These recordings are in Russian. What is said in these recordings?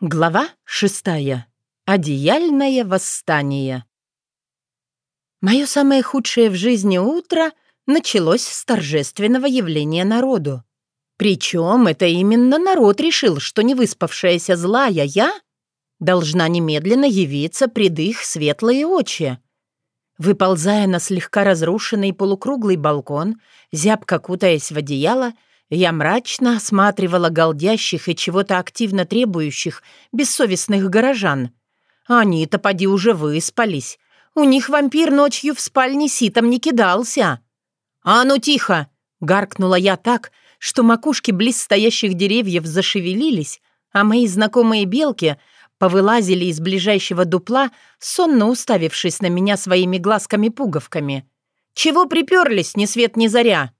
Глава шестая. Одеяльное восстание. Мое самое худшее в жизни утро началось с торжественного явления народу. Причем это именно народ решил, что невыспавшаяся злая я должна немедленно явиться пред их светлые очи. Выползая на слегка разрушенный полукруглый балкон, зябко кутаясь в одеяло, я мрачно осматривала голдящих и чего-то активно требующих бессовестных горожан. Они-то поди уже выспались. У них вампир ночью в спальне ситом не кидался. «А ну тихо!» — гаркнула я так, что макушки близ стоящих деревьев зашевелились, а мои знакомые белки повылазили из ближайшего дупла, сонно уставившись на меня своими глазками-пуговками. «Чего приперлись, ни свет ни заря?»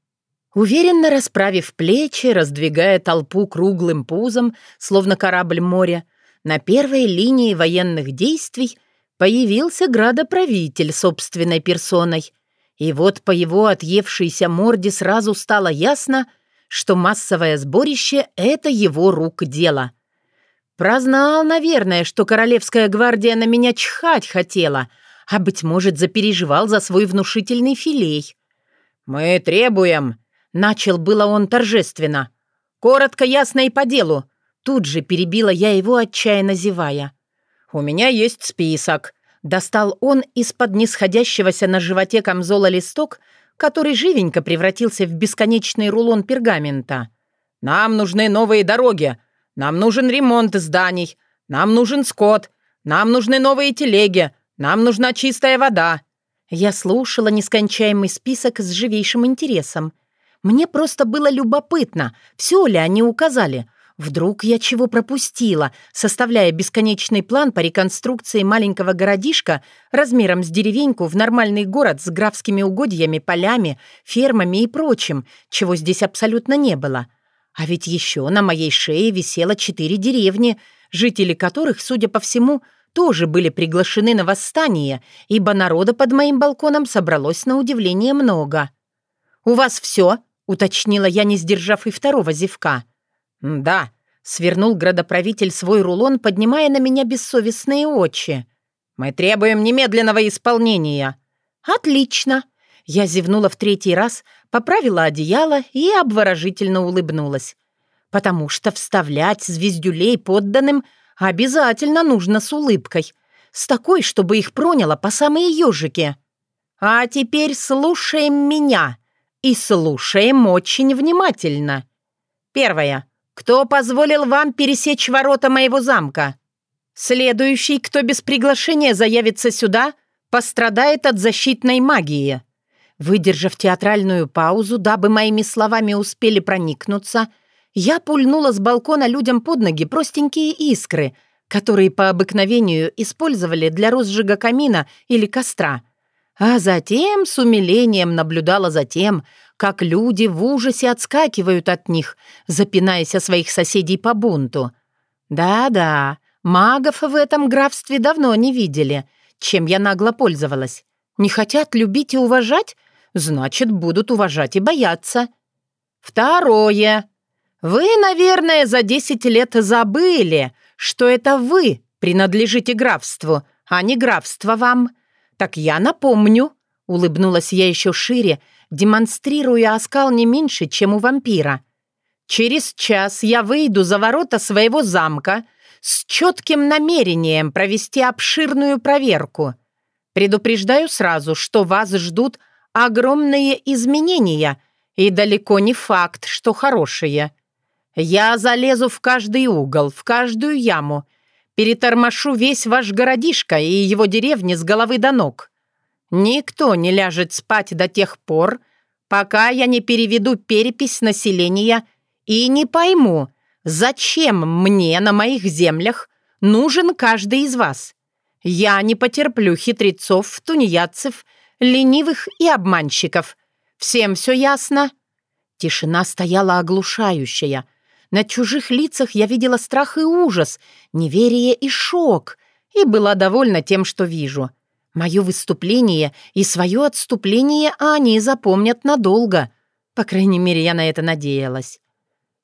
Уверенно расправив плечи, раздвигая толпу круглым пузом, словно корабль моря, на первой линии военных действий появился градоправитель собственной персоной. И вот по его отъевшейся морде сразу стало ясно, что массовое сборище — это его рук дело. Прознал, наверное, что Королевская гвардия на меня чхать хотела, а, быть может, запереживал за свой внушительный филей. «Мы требуем», Начал было он торжественно. Коротко, ясно и по делу. Тут же перебила я его, отчаянно зевая. «У меня есть список». Достал он из-под нисходящегося на животе камзола листок, который живенько превратился в бесконечный рулон пергамента. «Нам нужны новые дороги. Нам нужен ремонт зданий. Нам нужен скот. Нам нужны новые телеги. Нам нужна чистая вода». Я слушала нескончаемый список с живейшим интересом — мне просто было любопытно, все ли они указали. Вдруг я чего пропустила, составляя бесконечный план по реконструкции маленького городишка размером с деревеньку в нормальный город с графскими угодьями, полями, фермами и прочим, чего здесь абсолютно не было. А ведь еще на моей шее висело четыре деревни, жители которых, судя по всему, тоже были приглашены на восстание, ибо народа под моим балконом собралось на удивление много. «У вас все?» — уточнила я, не сдержав и второго зевка. «Да», — свернул градоправитель свой рулон, поднимая на меня бессовестные очи. «Мы требуем немедленного исполнения». «Отлично!» Я зевнула в третий раз, поправила одеяло и обворожительно улыбнулась. «Потому что вставлять звездюлей подданным обязательно нужно с улыбкой, с такой, чтобы их проняло по самые ежики. А теперь слушаем меня!» И слушаем очень внимательно. Первое. Кто позволил вам пересечь ворота моего замка? Следующий, кто без приглашения заявится сюда, пострадает от защитной магии. Выдержав театральную паузу, дабы моими словами успели проникнуться, я пульнула с балкона людям под ноги простенькие искры, которые по обыкновению использовали для розжига камина или костра — а затем с умилением наблюдала за тем, как люди в ужасе отскакивают от них, запинаясь о своих соседей по бунту. Да-да, магов в этом графстве давно не видели, чем я нагло пользовалась. Не хотят любить и уважать? Значит, будут уважать и бояться. Второе. Вы, наверное, за десять лет забыли, что это вы принадлежите графству, а не графство вам. «Так я напомню», — улыбнулась я еще шире, демонстрируя оскал не меньше, чем у вампира. «Через час я выйду за ворота своего замка с четким намерением провести обширную проверку. Предупреждаю сразу, что вас ждут огромные изменения, и далеко не факт, что хорошие. Я залезу в каждый угол, в каждую яму Перетормошу весь ваш городишко и его деревни с головы до ног. Никто не ляжет спать до тех пор, пока я не переведу перепись населения и не пойму, зачем мне на моих землях нужен каждый из вас. Я не потерплю хитрецов, тунеядцев, ленивых и обманщиков. Всем все ясно?» Тишина стояла оглушающая — на чужих лицах я видела страх и ужас, неверие и шок, и была довольна тем, что вижу. Мое выступление и свое отступление они запомнят надолго. По крайней мере, я на это надеялась.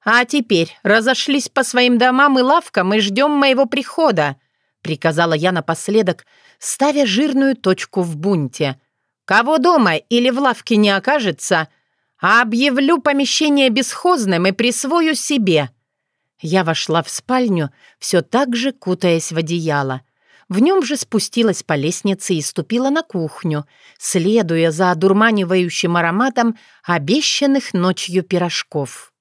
А теперь разошлись по своим домам и лавкам и ждем моего прихода», — приказала я напоследок, ставя жирную точку в бунте. «Кого дома или в лавке не окажется, объявлю помещение бесхозным и присвою себе». Я вошла в спальню, все так же кутаясь в одеяло. В нем же спустилась по лестнице и ступила на кухню, следуя за одурманивающим ароматом обещанных ночью пирожков.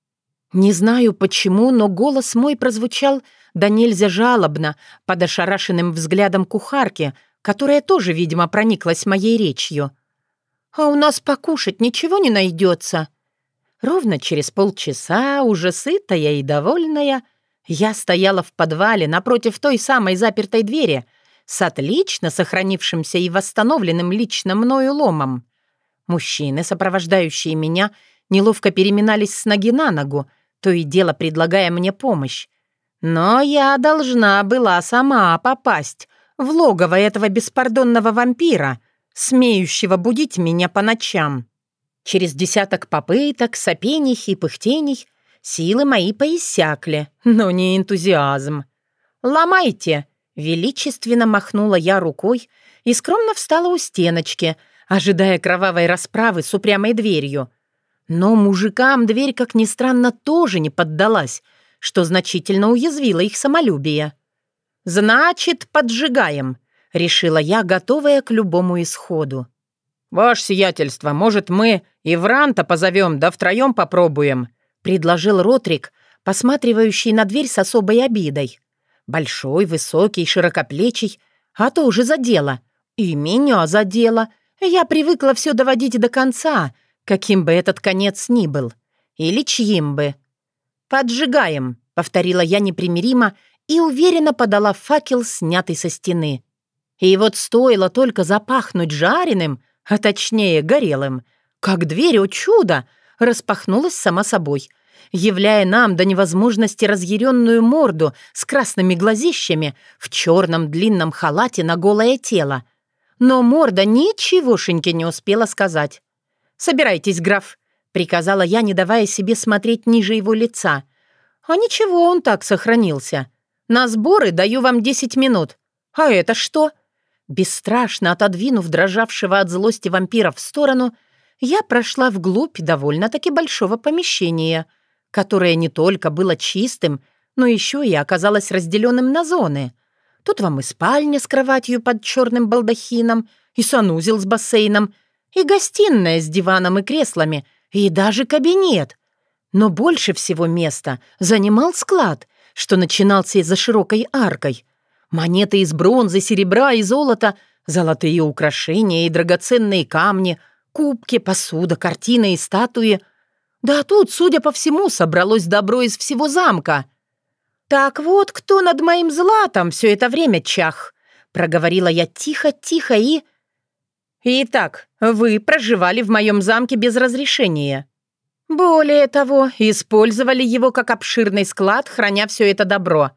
Не знаю почему, но голос мой прозвучал да нельзя жалобно под ошарашенным взглядом кухарки, которая тоже, видимо, прониклась моей речью. «А у нас покушать ничего не найдется». Ровно через полчаса, уже сытая и довольная, я стояла в подвале напротив той самой запертой двери с отлично сохранившимся и восстановленным лично мною ломом. Мужчины, сопровождающие меня, неловко переминались с ноги на ногу, то и дело предлагая мне помощь. Но я должна была сама попасть в логово этого беспардонного вампира, смеющего будить меня по ночам. Через десяток попыток, сопений и пыхтений силы мои поиссякли, но не энтузиазм. «Ломайте!» — величественно махнула я рукой и скромно встала у стеночки, ожидая кровавой расправы с упрямой дверью — но мужикам дверь, как ни странно, тоже не поддалась, что значительно уязвило их самолюбие. «Значит, поджигаем», — решила я, готовая к любому исходу. «Ваше сиятельство, может, мы и Вранта позовем, да втроем попробуем», — предложил Ротрик, посматривающий на дверь с особой обидой. Большой, высокий, широкоплечий, а то уже задело. И меня задело. Я привыкла все доводить до конца — каким бы этот конец ни был, или чьим бы. «Поджигаем», — повторила я непримиримо и уверенно подала факел, снятый со стены. И вот стоило только запахнуть жареным, а точнее горелым, как дверь, о чудо, распахнулась сама собой, являя нам до невозможности разъяренную морду с красными глазищами в черном длинном халате на голое тело. Но морда ничегошеньки не успела сказать. «Собирайтесь, граф», — приказала я, не давая себе смотреть ниже его лица. «А ничего, он так сохранился. На сборы даю вам десять минут. А это что?» Бесстрашно отодвинув дрожавшего от злости вампира в сторону, я прошла вглубь довольно-таки большого помещения, которое не только было чистым, но еще и оказалось разделенным на зоны. Тут вам и спальня с кроватью под черным балдахином, и санузел с бассейном — и гостиная с диваном и креслами, и даже кабинет. Но больше всего места занимал склад, что начинался за широкой аркой. Монеты из бронзы, серебра и золота, золотые украшения и драгоценные камни, кубки, посуда, картины и статуи. Да тут, судя по всему, собралось добро из всего замка. «Так вот, кто над моим златом все это время чах?» Проговорила я тихо-тихо и Итак, вы проживали в моем замке без разрешения. Более того, использовали его как обширный склад, храня все это добро.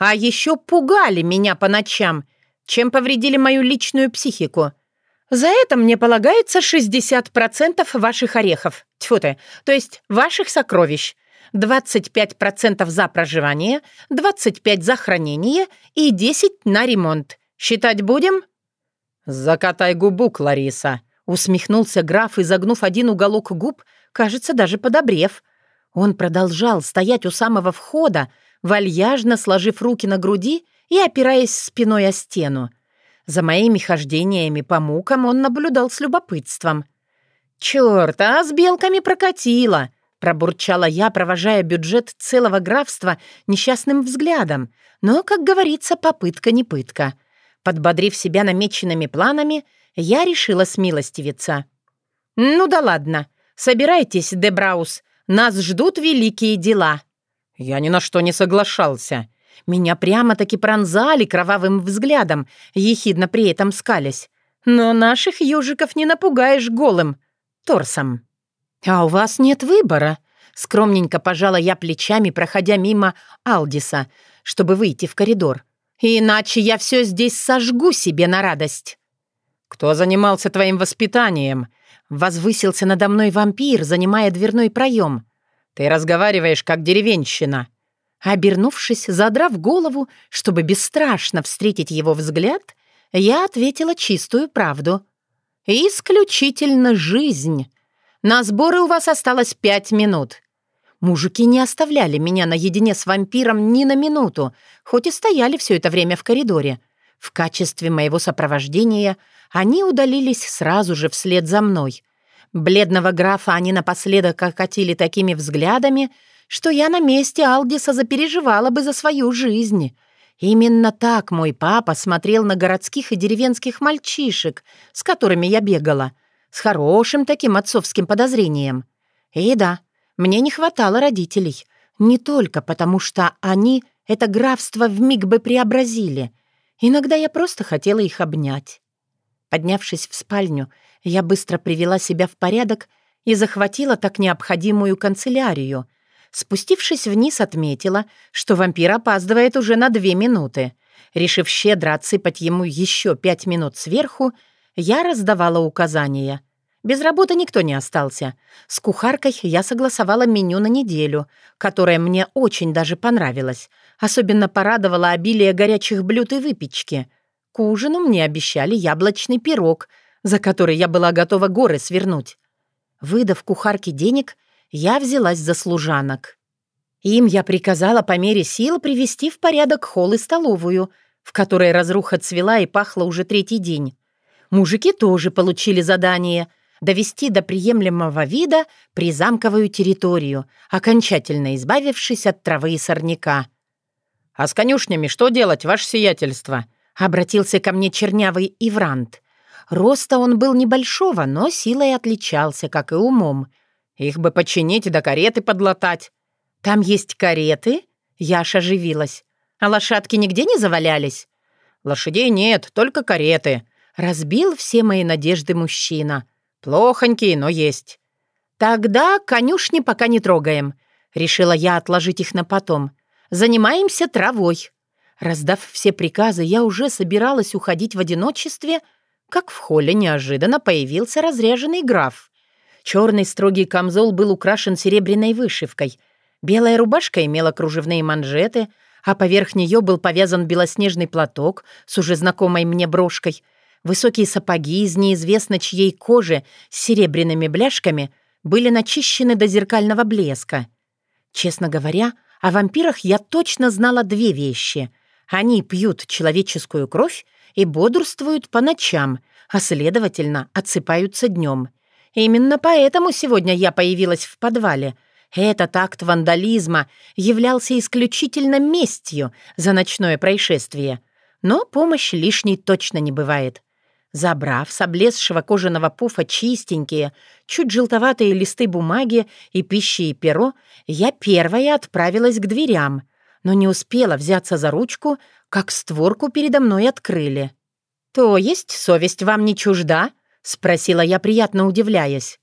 А еще пугали меня по ночам, чем повредили мою личную психику. За это мне полагается 60% ваших орехов. Тьфу ты, то есть ваших сокровищ. 25% за проживание, 25% за хранение и 10% на ремонт. Считать будем?» «Закатай губу, Клариса», — усмехнулся граф, изогнув один уголок губ, кажется, даже подобрев. Он продолжал стоять у самого входа, вальяжно сложив руки на груди и опираясь спиной о стену. За моими хождениями по мукам он наблюдал с любопытством. «Чёрт, а с белками прокатило!» — пробурчала я, провожая бюджет целого графства несчастным взглядом. Но, как говорится, попытка не пытка — Подбодрив себя намеченными планами, я решила смилостивиться. «Ну да ладно. Собирайтесь, Дебраус. Нас ждут великие дела». Я ни на что не соглашался. Меня прямо-таки пронзали кровавым взглядом, ехидно при этом скалясь. Но наших южиков не напугаешь голым торсом. «А у вас нет выбора», — скромненько пожала я плечами, проходя мимо Алдиса, чтобы выйти в коридор. Иначе я все здесь сожгу себе на радость». «Кто занимался твоим воспитанием?» Возвысился надо мной вампир, занимая дверной проем. Ты разговариваешь, как деревенщина». Обернувшись, задрав голову, чтобы бесстрашно встретить его взгляд, я ответила чистую правду. «Исключительно жизнь. На сборы у вас осталось пять минут. Мужики не оставляли меня наедине с вампиром ни на минуту, хоть и стояли все это время в коридоре. В качестве моего сопровождения они удалились сразу же вслед за мной. Бледного графа они напоследок окатили такими взглядами, что я на месте Алдиса запереживала бы за свою жизнь. Именно так мой папа смотрел на городских и деревенских мальчишек, с которыми я бегала, с хорошим таким отцовским подозрением. И да, мне не хватало родителей. Не только потому, что они это графство вмиг бы преобразили. Иногда я просто хотела их обнять. Поднявшись в спальню, я быстро привела себя в порядок и захватила так необходимую канцелярию. Спустившись вниз, отметила, что вампир опаздывает уже на две минуты. Решив щедро отсыпать ему еще пять минут сверху, я раздавала указания — без работы никто не остался. С кухаркой я согласовала меню на неделю, которое мне очень даже понравилось. Особенно порадовало обилие горячих блюд и выпечки. К ужину мне обещали яблочный пирог, за который я была готова горы свернуть. Выдав кухарке денег, я взялась за служанок. Им я приказала по мере сил привести в порядок холл и столовую, в которой разруха цвела и пахла уже третий день. Мужики тоже получили задание — довести до приемлемого вида призамковую территорию, окончательно избавившись от травы и сорняка. «А с конюшнями что делать, ваше сиятельство?» — обратился ко мне чернявый Иврант. Роста он был небольшого, но силой отличался, как и умом. Их бы починить да кареты подлатать. «Там есть кареты?» — Яша оживилась. «А лошадки нигде не завалялись?» «Лошадей нет, только кареты», — разбил все мои надежды мужчина. «Плохонькие, но есть». «Тогда конюшни пока не трогаем», — решила я отложить их на потом. «Занимаемся травой». Раздав все приказы, я уже собиралась уходить в одиночестве, как в холле неожиданно появился разряженный граф. Черный строгий камзол был украшен серебряной вышивкой. Белая рубашка имела кружевные манжеты, а поверх нее был повязан белоснежный платок с уже знакомой мне брошкой — Высокие сапоги из неизвестно чьей кожи с серебряными бляшками были начищены до зеркального блеска. Честно говоря, о вампирах я точно знала две вещи. Они пьют человеческую кровь и бодрствуют по ночам, а, следовательно, отсыпаются днем. Именно поэтому сегодня я появилась в подвале. Этот акт вандализма являлся исключительно местью за ночное происшествие. Но помощь лишней точно не бывает. Забрав с облезшего кожаного пуфа чистенькие, чуть желтоватые листы бумаги и пищи и перо, я первая отправилась к дверям, но не успела взяться за ручку, как створку передо мной открыли. «То есть совесть вам не чужда?» — спросила я, приятно удивляясь.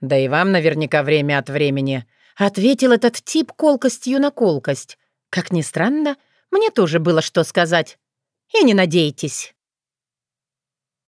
«Да и вам наверняка время от времени», — ответил этот тип колкостью на колкость. Как ни странно, мне тоже было что сказать. «И не надейтесь».